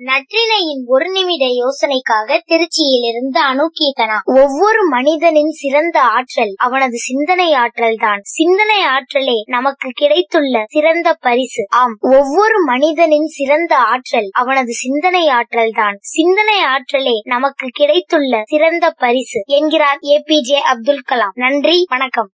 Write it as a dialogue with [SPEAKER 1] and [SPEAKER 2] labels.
[SPEAKER 1] நற்றினையின் ஒரு நிமிட யோசனைக்காக திருச்சியிலிருந்து அணு ஒவ்வொரு மனிதனின் சிறந்த ஆற்றல் அவனது சிந்தனை ஆற்றல் தான் சிந்தனை ஆற்றலே நமக்கு கிடைத்துள்ள சிறந்த பரிசு. ஆம் ஒவ்வொரு மனிதனின் சிறந்த ஆற்றல் அவனது சிந்தனை ஆற்றல் தான் சிந்தனை ஆற்றலே நமக்கு கிடைத்துள்ள சிறந்த பரிசு. என்கிறார் A P J Abdul Kalam. நன்றி வணக்கம்.